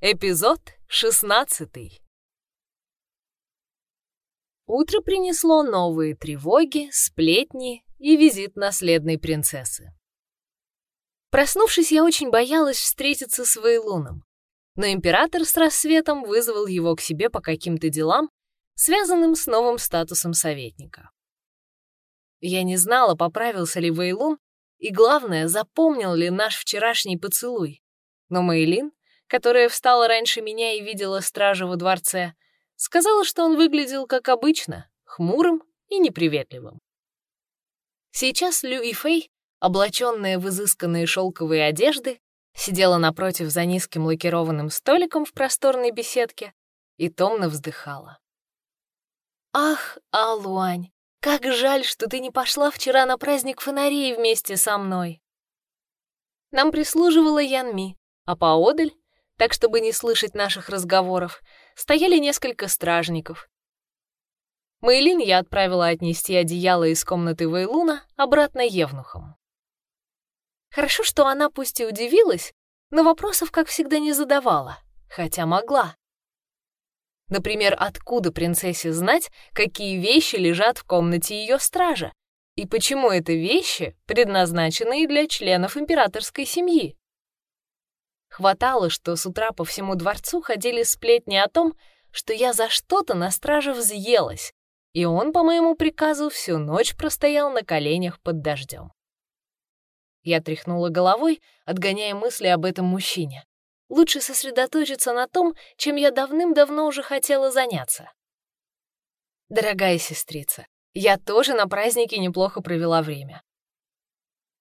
Эпизод 16. Утро принесло новые тревоги, сплетни и визит наследной принцессы. Проснувшись, я очень боялась встретиться с Вейлуном, но император с рассветом вызвал его к себе по каким-то делам, связанным с новым статусом советника. Я не знала, поправился ли Вейлун, и, главное, запомнил ли наш вчерашний поцелуй. Но Мейлин которая встала раньше меня и видела стража во дворце, сказала, что он выглядел как обычно, хмурым и неприветливым. Сейчас Лю и Фэй, облаченная в изысканные шелковые одежды, сидела напротив за низким лакированным столиком в просторной беседке и томно вздыхала. «Ах, Алуань, как жаль, что ты не пошла вчера на праздник фонарей вместе со мной!» Нам прислуживала Янми, а поодаль так, чтобы не слышать наших разговоров, стояли несколько стражников. Мэйлин я отправила отнести одеяло из комнаты Вейлуна обратно Евнухам. Хорошо, что она пусть и удивилась, но вопросов, как всегда, не задавала, хотя могла. Например, откуда принцессе знать, какие вещи лежат в комнате ее стража, и почему это вещи, предназначенные для членов императорской семьи? Хватало, что с утра по всему дворцу ходили сплетни о том, что я за что-то на страже взъелась, и он, по моему приказу, всю ночь простоял на коленях под дождем. Я тряхнула головой, отгоняя мысли об этом мужчине. Лучше сосредоточиться на том, чем я давным-давно уже хотела заняться. Дорогая сестрица, я тоже на празднике неплохо провела время.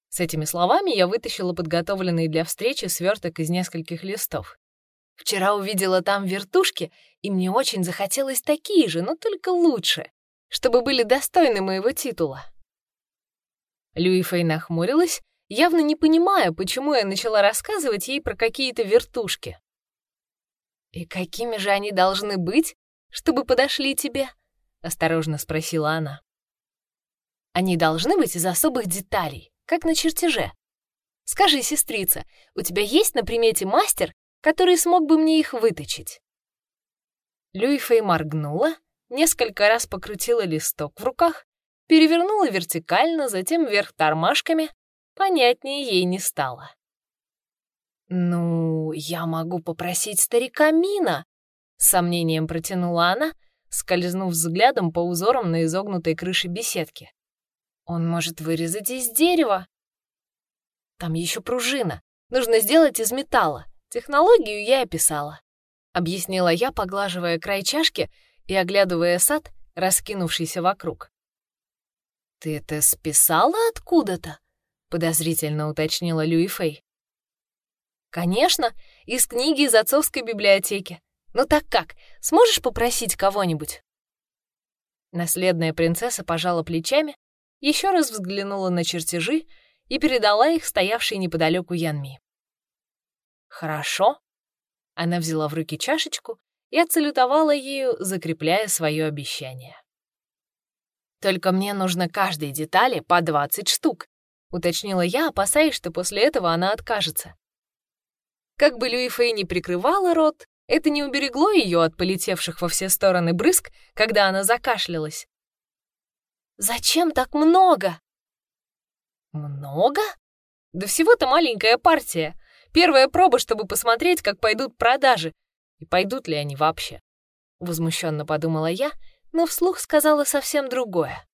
С этими словами я вытащила подготовленный для встречи сверток из нескольких листов. Вчера увидела там вертушки, и мне очень захотелось такие же, но только лучше, чтобы были достойны моего титула. Люи Фэй нахмурилась, явно не понимая, почему я начала рассказывать ей про какие-то вертушки. «И какими же они должны быть, чтобы подошли тебе?» — осторожно спросила она. «Они должны быть из особых деталей, как на чертеже. Скажи, сестрица, у тебя есть на примете мастер, который смог бы мне их выточить?» Люйфей моргнула, несколько раз покрутила листок в руках, перевернула вертикально, затем вверх тормашками, понятнее ей не стало. «Ну, я могу попросить старика Мина», — с сомнением протянула она, скользнув взглядом по узорам на изогнутой крыше беседки. Он может вырезать из дерева. Там еще пружина. Нужно сделать из металла. Технологию я описала. Объяснила я, поглаживая край чашки и оглядывая сад, раскинувшийся вокруг. «Ты это списала откуда-то?» — подозрительно уточнила Люи Фэй. «Конечно, из книги из отцовской библиотеки. Ну так как, сможешь попросить кого-нибудь?» Наследная принцесса пожала плечами еще раз взглянула на чертежи и передала их стоявшей неподалеку Янми. «Хорошо». Она взяла в руки чашечку и отсалютовала ею, закрепляя свое обещание. «Только мне нужно каждой детали по 20 штук», — уточнила я, опасаясь, что после этого она откажется. Как бы Люи Фэй не прикрывала рот, это не уберегло ее от полетевших во все стороны брызг, когда она закашлялась. Зачем так много? Много? Да всего-то маленькая партия. Первая проба, чтобы посмотреть, как пойдут продажи. И пойдут ли они вообще. Возмущенно подумала я, но вслух сказала совсем другое.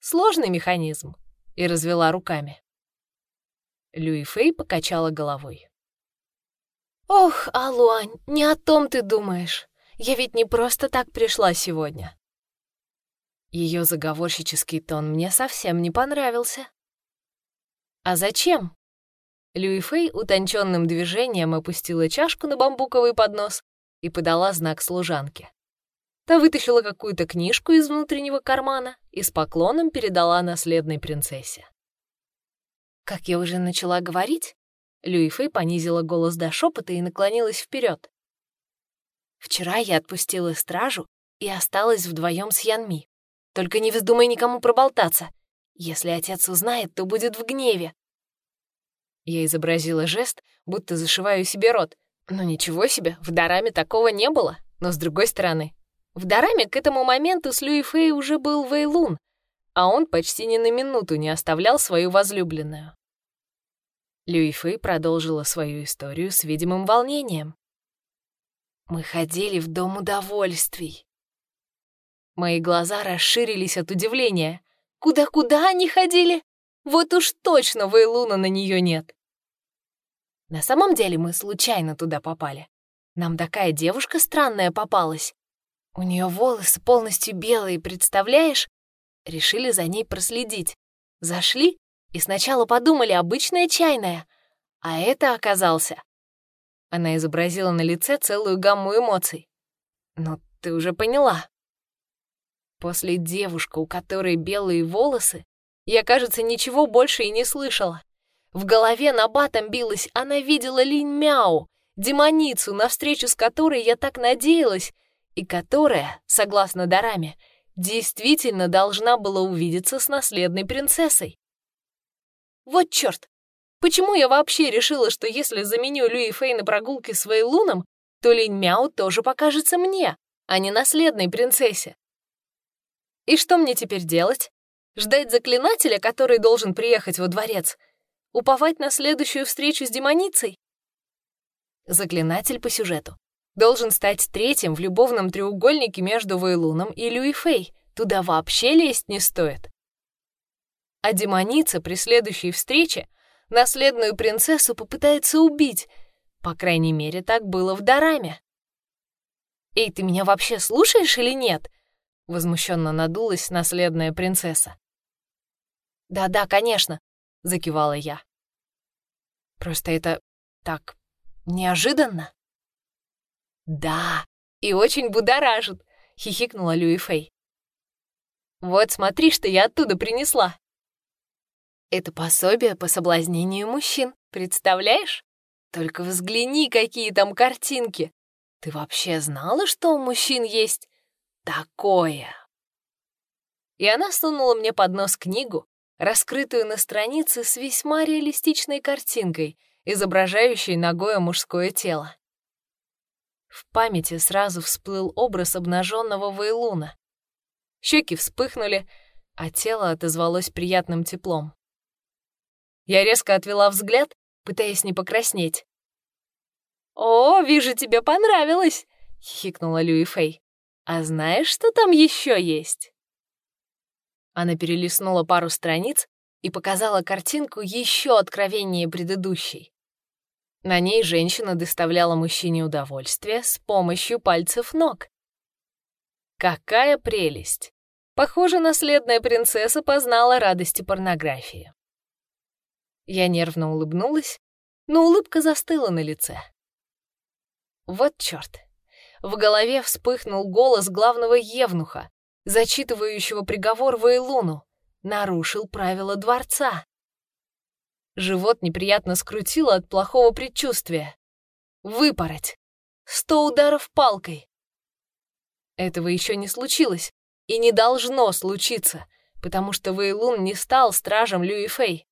Сложный механизм. И развела руками. Люи Фэй покачала головой. «Ох, Алуань, не о том ты думаешь. Я ведь не просто так пришла сегодня. Ее заговорщический тон мне совсем не понравился. «А зачем?» Люи Фэй утонченным движением опустила чашку на бамбуковый поднос и подала знак служанке. Та вытащила какую-то книжку из внутреннего кармана и с поклоном передала наследной принцессе. Как я уже начала говорить, Люи Фэй понизила голос до шепота и наклонилась вперед. Вчера я отпустила стражу и осталась вдвоем с Янми. Только не вздумай никому проболтаться. Если отец узнает, то будет в гневе. Я изобразила жест, будто зашиваю себе рот. Ну ничего себе, в Дараме такого не было. Но с другой стороны, в Дараме к этому моменту с Люи Фэй уже был Вейлун, а он почти ни на минуту не оставлял свою возлюбленную. Люи Фэй продолжила свою историю с видимым волнением. «Мы ходили в Дом удовольствий». Мои глаза расширились от удивления. «Куда-куда они ходили? Вот уж точно Вейлуна на нее нет». На самом деле мы случайно туда попали. Нам такая девушка странная попалась. У нее волосы полностью белые, представляешь? Решили за ней проследить. Зашли и сначала подумали, обычная чайная. А это оказался... Она изобразила на лице целую гамму эмоций. Ну, ты уже поняла. После девушка, у которой белые волосы, я, кажется, ничего больше и не слышала. В голове на батом билась, она видела Линь Мяу, демоницу, навстречу с которой я так надеялась, и которая, согласно Дараме, действительно должна была увидеться с наследной принцессой. Вот черт! Почему я вообще решила, что если заменю Люи Фэй на прогулке с Вейлуном, то Линь Мяу тоже покажется мне, а не наследной принцессе? И что мне теперь делать? Ждать заклинателя, который должен приехать во дворец? Уповать на следующую встречу с демоницей? Заклинатель по сюжету. Должен стать третьим в любовном треугольнике между Вейлуном и Люи Фэй. Туда вообще лезть не стоит. А демоница при следующей встрече наследную принцессу попытается убить. По крайней мере, так было в Дараме. «Эй, ты меня вообще слушаешь или нет?» Возмущенно надулась наследная принцесса. «Да-да, конечно», — закивала я. «Просто это так неожиданно». «Да, и очень будоражит», — хихикнула Люи Фэй. «Вот смотри, что я оттуда принесла». «Это пособие по соблазнению мужчин, представляешь? Только взгляни, какие там картинки. Ты вообще знала, что у мужчин есть такое?» И она сунула мне под нос книгу, раскрытую на странице с весьма реалистичной картинкой, изображающей ногое мужское тело. В памяти сразу всплыл образ обнаженного Вейлуна. Щеки вспыхнули, а тело отозвалось приятным теплом. Я резко отвела взгляд, пытаясь не покраснеть. «О, вижу, тебе понравилось!» — хихикнула Люи Фэй. «А знаешь, что там еще есть?» Она перелистнула пару страниц и показала картинку еще откровеннее предыдущей. На ней женщина доставляла мужчине удовольствие с помощью пальцев ног. Какая прелесть! Похоже, наследная принцесса познала радости порнографии. Я нервно улыбнулась, но улыбка застыла на лице. Вот чёрт! В голове вспыхнул голос главного евнуха, зачитывающего приговор Вейлуну, нарушил правила дворца. Живот неприятно скрутило от плохого предчувствия. Выпороть. Сто ударов палкой. Этого еще не случилось и не должно случиться, потому что Вейлун не стал стражем Люи Фэй.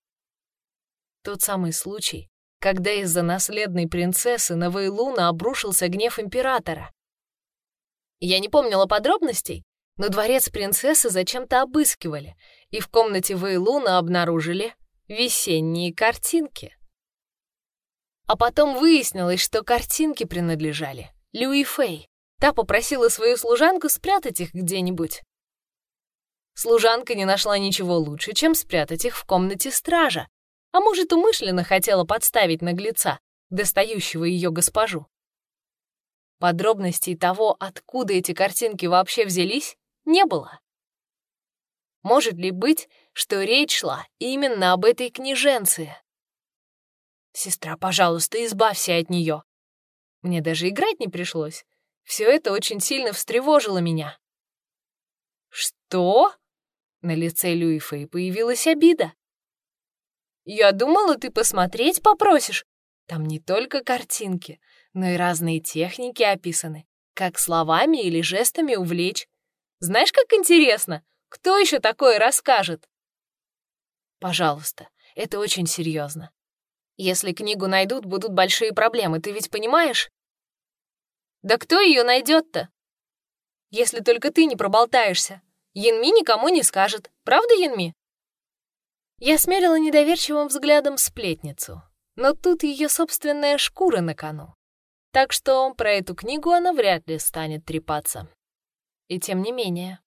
Тот самый случай, когда из-за наследной принцессы на Вейлуна обрушился гнев императора. Я не помнила подробностей, но дворец принцессы зачем-то обыскивали, и в комнате Вейлуна обнаружили весенние картинки. А потом выяснилось, что картинки принадлежали Люи Фэй. Та попросила свою служанку спрятать их где-нибудь. Служанка не нашла ничего лучше, чем спрятать их в комнате стража, а может, умышленно хотела подставить наглеца, достающего ее госпожу. Подробностей того, откуда эти картинки вообще взялись, не было. Может ли быть, что речь шла именно об этой княженце? Сестра, пожалуйста, избавься от нее. Мне даже играть не пришлось. Все это очень сильно встревожило меня. Что? На лице Люифа появилась обида. Я думала, ты посмотреть попросишь. Там не только картинки, но и разные техники описаны, как словами или жестами увлечь. Знаешь, как интересно? Кто еще такое расскажет? Пожалуйста, это очень серьезно. Если книгу найдут, будут большие проблемы, ты ведь понимаешь? Да кто ее найдет-то? Если только ты не проболтаешься. Янми никому не скажет. Правда, Янми? Я смерила недоверчивым взглядом сплетницу, но тут ее собственная шкура на кону. Так что про эту книгу она вряд ли станет трепаться. И тем не менее.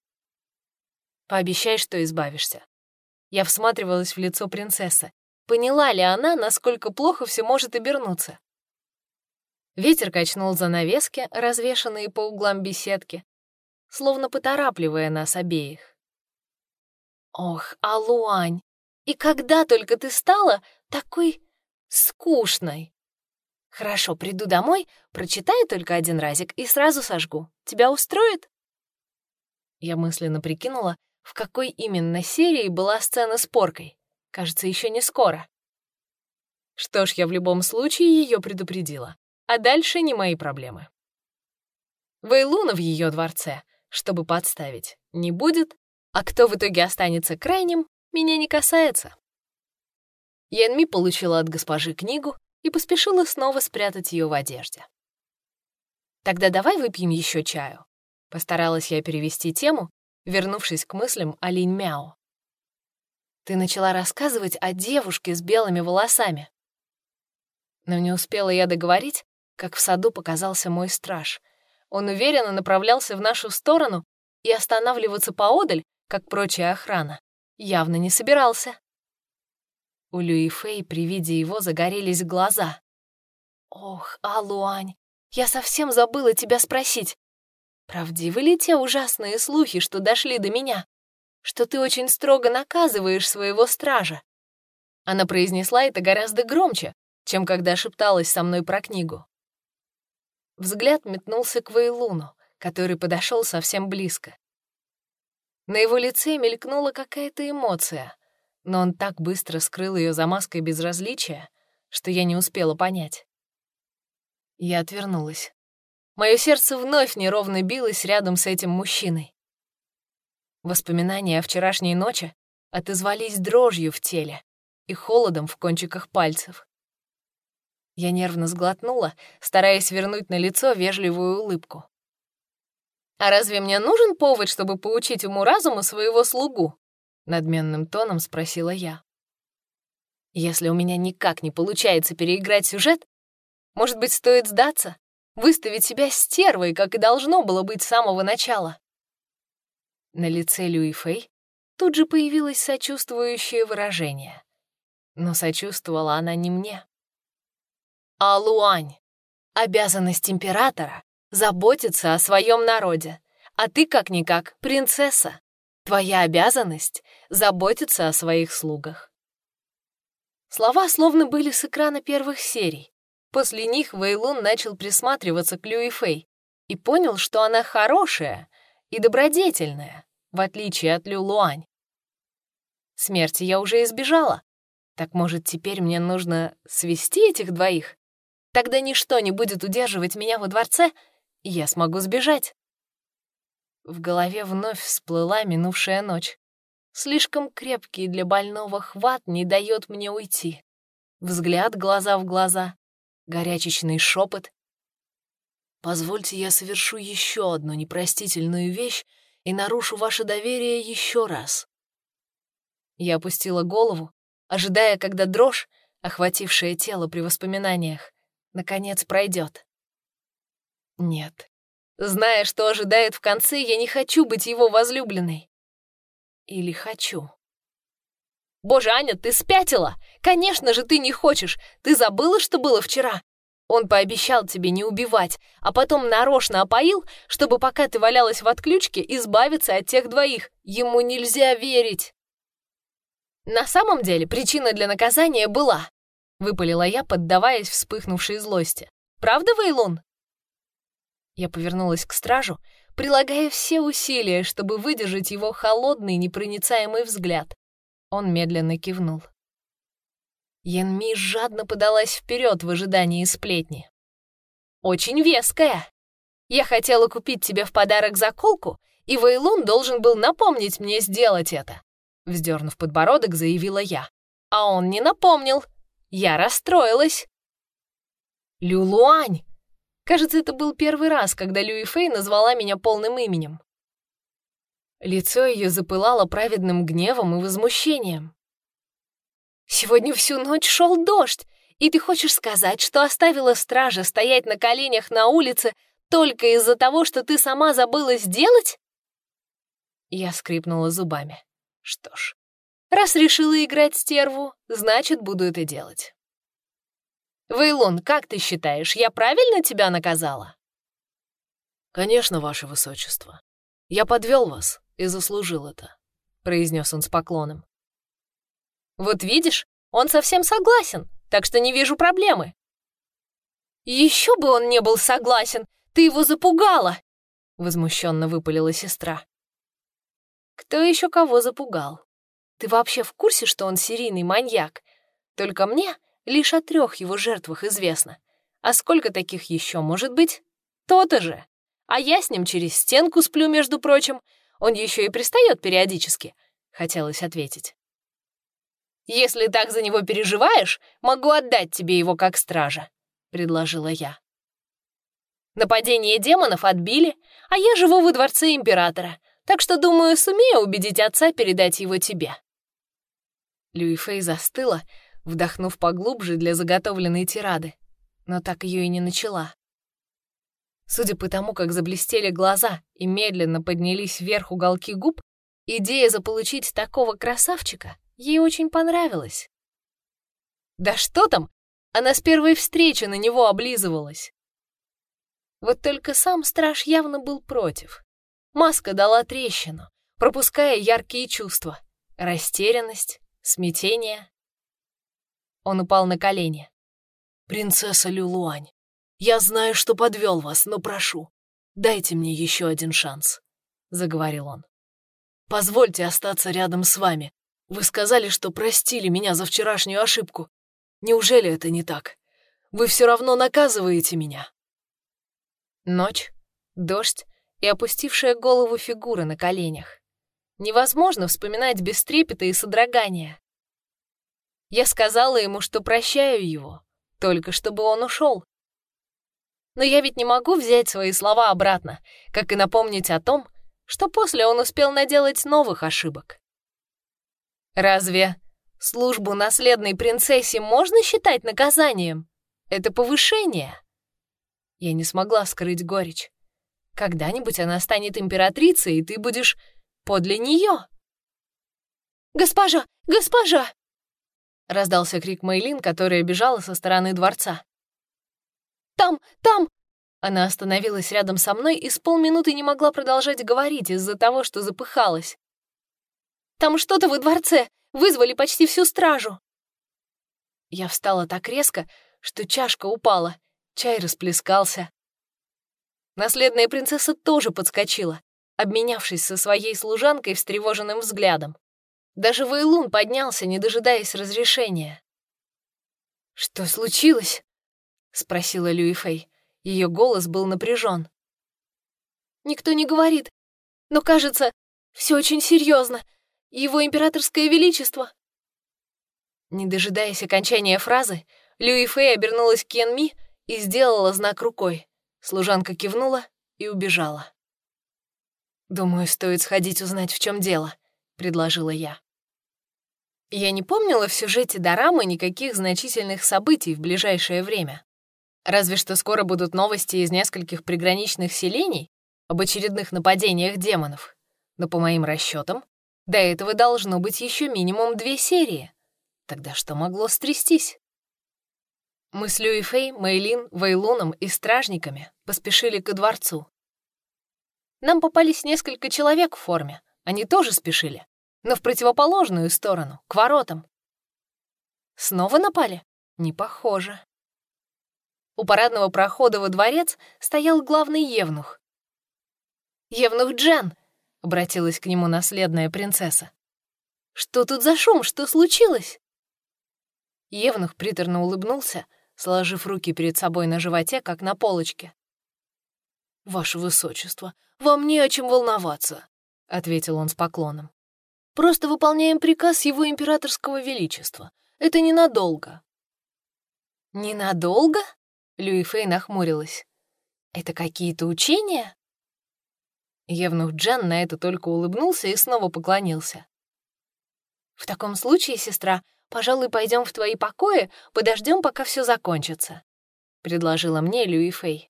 Пообещай, что избавишься. Я всматривалась в лицо принцессы. Поняла ли она, насколько плохо все может обернуться? Ветер качнул занавески, развешанные по углам беседки, словно поторапливая нас обеих. «Ох, Алуань, и когда только ты стала такой скучной!» «Хорошо, приду домой, прочитаю только один разик и сразу сожгу. Тебя устроит?» Я мысленно прикинула, в какой именно серии была сцена с поркой. Кажется, еще не скоро. Что ж, я в любом случае ее предупредила. А дальше не мои проблемы. Вейлуна в ее дворце, чтобы подставить, не будет, а кто в итоге останется крайним, меня не касается. Янми получила от госпожи книгу и поспешила снова спрятать ее в одежде. «Тогда давай выпьем еще чаю», — постаралась я перевести тему, вернувшись к мыслям о Линь Мяо. «Ты начала рассказывать о девушке с белыми волосами». Но не успела я договорить, как в саду показался мой страж. Он уверенно направлялся в нашу сторону и останавливаться поодаль, как прочая охрана, явно не собирался. У Люи Фэй при виде его загорелись глаза. «Ох, Алуань, я совсем забыла тебя спросить. Правдивы ли те ужасные слухи, что дошли до меня? Что ты очень строго наказываешь своего стража?» Она произнесла это гораздо громче, чем когда шепталась со мной про книгу. Взгляд метнулся к Вейлуну, который подошел совсем близко. На его лице мелькнула какая-то эмоция, но он так быстро скрыл ее за маской безразличия, что я не успела понять. Я отвернулась. Мое сердце вновь неровно билось рядом с этим мужчиной. Воспоминания о вчерашней ночи отозвались дрожью в теле и холодом в кончиках пальцев. Я нервно сглотнула, стараясь вернуть на лицо вежливую улыбку. «А разве мне нужен повод, чтобы поучить уму-разуму своего слугу?» — надменным тоном спросила я. «Если у меня никак не получается переиграть сюжет, может быть, стоит сдаться выставить себя стервой, как и должно было быть с самого начала. На лице Люи Фэй тут же появилось сочувствующее выражение. Но сочувствовала она не мне. А Луань, обязанность императора — заботиться о своем народе, а ты, как-никак, принцесса. Твоя обязанность — заботиться о своих слугах. Слова словно были с экрана первых серий, После них Вейлун начал присматриваться к Люи Фэй и понял, что она хорошая и добродетельная, в отличие от Лю Луань. Смерти я уже избежала. Так, может, теперь мне нужно свести этих двоих? Тогда ничто не будет удерживать меня во дворце, и я смогу сбежать. В голове вновь всплыла минувшая ночь. Слишком крепкий для больного хват не дает мне уйти. Взгляд глаза в глаза, горячечный шепот. «Позвольте, я совершу еще одну непростительную вещь и нарушу ваше доверие еще раз». Я опустила голову, ожидая, когда дрожь, охватившая тело при воспоминаниях, наконец пройдет. Нет. Зная, что ожидает в конце, я не хочу быть его возлюбленной. Или хочу. «Боже, Аня, ты спятила! Конечно же, ты не хочешь! Ты забыла, что было вчера? Он пообещал тебе не убивать, а потом нарочно опоил, чтобы пока ты валялась в отключке, избавиться от тех двоих. Ему нельзя верить!» «На самом деле причина для наказания была», — выпалила я, поддаваясь вспыхнувшей злости. «Правда, Вейлун?» Я повернулась к стражу, прилагая все усилия, чтобы выдержать его холодный, непроницаемый взгляд. Он медленно кивнул. Янми жадно подалась вперед в ожидании сплетни. «Очень веская. Я хотела купить тебе в подарок заколку, и Вейлун должен был напомнить мне сделать это», вздернув подбородок, заявила я. «А он не напомнил. Я расстроилась. Люлуань! Кажется, это был первый раз, когда Люи Фэй назвала меня полным именем. Лицо ее запылало праведным гневом и возмущением. «Сегодня всю ночь шел дождь, и ты хочешь сказать, что оставила стража стоять на коленях на улице только из-за того, что ты сама забыла сделать?» Я скрипнула зубами. Что ж, раз решила играть стерву, значит, буду это делать. «Вейлон, как ты считаешь, я правильно тебя наказала?» «Конечно, ваше высочество. Я подвел вас и заслужил это», — произнес он с поклоном. «Вот видишь, он совсем согласен, так что не вижу проблемы». «Еще бы он не был согласен, ты его запугала!» — возмущенно выпалила сестра. «Кто еще кого запугал? Ты вообще в курсе, что он серийный маньяк? Только мне лишь о трех его жертвах известно. А сколько таких еще может быть? То-то же. А я с ним через стенку сплю, между прочим. Он еще и пристает периодически», — хотелось ответить. «Если так за него переживаешь, могу отдать тебе его как стража», — предложила я. Нападение демонов отбили, а я живу во дворце императора, так что, думаю, сумею убедить отца передать его тебе». Люи Фэй застыла, вдохнув поглубже для заготовленной тирады, но так ее и не начала. Судя по тому, как заблестели глаза и медленно поднялись вверх уголки губ, идея заполучить такого красавчика ей очень понравилась. Да что там, она с первой встречи на него облизывалась. Вот только сам страж явно был против. Маска дала трещину, пропуская яркие чувства. Растерянность, смятение. Он упал на колени. «Принцесса Люлуань, я знаю, что подвел вас, но прошу, дайте мне еще один шанс», — заговорил он. «Позвольте остаться рядом с вами. Вы сказали, что простили меня за вчерашнюю ошибку. Неужели это не так? Вы все равно наказываете меня?» Ночь, дождь и опустившая голову фигура на коленях. Невозможно вспоминать без трепета и содрогания. Я сказала ему, что прощаю его, только чтобы он ушел. Но я ведь не могу взять свои слова обратно, как и напомнить о том, что после он успел наделать новых ошибок. Разве службу наследной принцессе можно считать наказанием? Это повышение. Я не смогла скрыть горечь. Когда-нибудь она станет императрицей, и ты будешь подле нее. «Госпожа! Госпожа!» Раздался крик Мейлин, которая бежала со стороны дворца. «Там! Там!» Она остановилась рядом со мной и с полминуты не могла продолжать говорить из-за того, что запыхалась. «Там что-то во дворце! Вызвали почти всю стражу!» Я встала так резко, что чашка упала, Чай расплескался. Наследная принцесса тоже подскочила, обменявшись со своей служанкой встревоженным взглядом. Даже Вейлун поднялся, не дожидаясь разрешения. «Что случилось?» — спросила Люифей. Ее голос был напряжен. «Никто не говорит, но, кажется, все очень серьезно. Его императорское величество...» Не дожидаясь окончания фразы, Люифей обернулась к Кен и сделала знак рукой. Служанка кивнула и убежала. «Думаю, стоит сходить узнать, в чем дело», — предложила я. Я не помнила в сюжете Дорамы никаких значительных событий в ближайшее время. Разве что скоро будут новости из нескольких приграничных селений об очередных нападениях демонов. Но по моим расчетам, до этого должно быть еще минимум две серии. Тогда что могло стрястись? Мы с Люи Фэй, Мэйлин, Вейлуном и стражниками поспешили ко дворцу. Нам попались несколько человек в форме, они тоже спешили, но в противоположную сторону, к воротам. Снова напали? Не похоже. У парадного прохода во дворец стоял главный евнух. «Евнух Джен!» — обратилась к нему наследная принцесса. «Что тут за шум? Что случилось?» Евнух приторно улыбнулся, сложив руки перед собой на животе, как на полочке. «Ваше высочество, вам не о чем волноваться», — ответил он с поклоном. «Просто выполняем приказ его императорского величества. Это ненадолго. «Ненадолго?» — Люи Фэй нахмурилась. «Это какие-то учения?» Евнух Джан на это только улыбнулся и снова поклонился. «В таком случае, сестра, пожалуй, пойдем в твои покои, подождем, пока все закончится», — предложила мне Люи Фэй.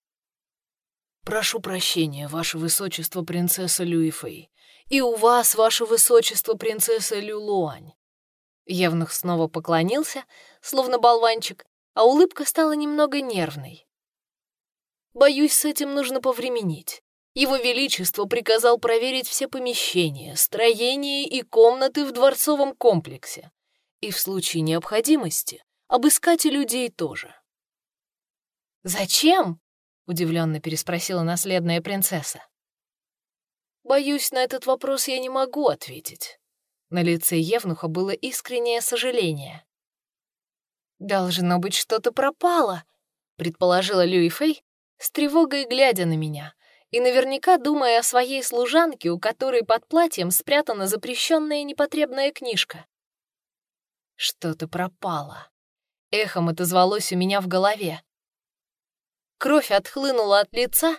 «Прошу прощения, ваше высочество, принцесса Люи Фэй, и у вас, ваше высочество, принцесса Люлуань». Евнух снова поклонился, словно болванчик, а улыбка стала немного нервной. «Боюсь, с этим нужно повременить. Его Величество приказал проверить все помещения, строения и комнаты в дворцовом комплексе. И в случае необходимости обыскать и людей тоже. «Зачем?» — удивленно переспросила наследная принцесса. «Боюсь, на этот вопрос я не могу ответить». На лице Евнуха было искреннее сожаление. «Должно быть, что-то пропало», — предположила Люи Фэй, с тревогой глядя на меня, и наверняка думая о своей служанке, у которой под платьем спрятана запрещенная непотребная книжка. Что-то пропало. Эхом отозвалось у меня в голове. Кровь отхлынула от лица,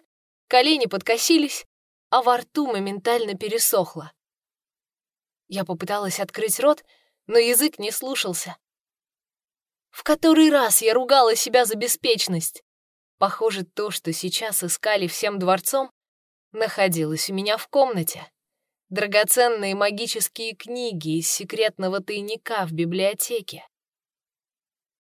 колени подкосились, а во рту моментально пересохло. Я попыталась открыть рот, но язык не слушался. В который раз я ругала себя за беспечность. Похоже, то, что сейчас искали всем дворцом, находилось у меня в комнате. Драгоценные магические книги из секретного тайника в библиотеке.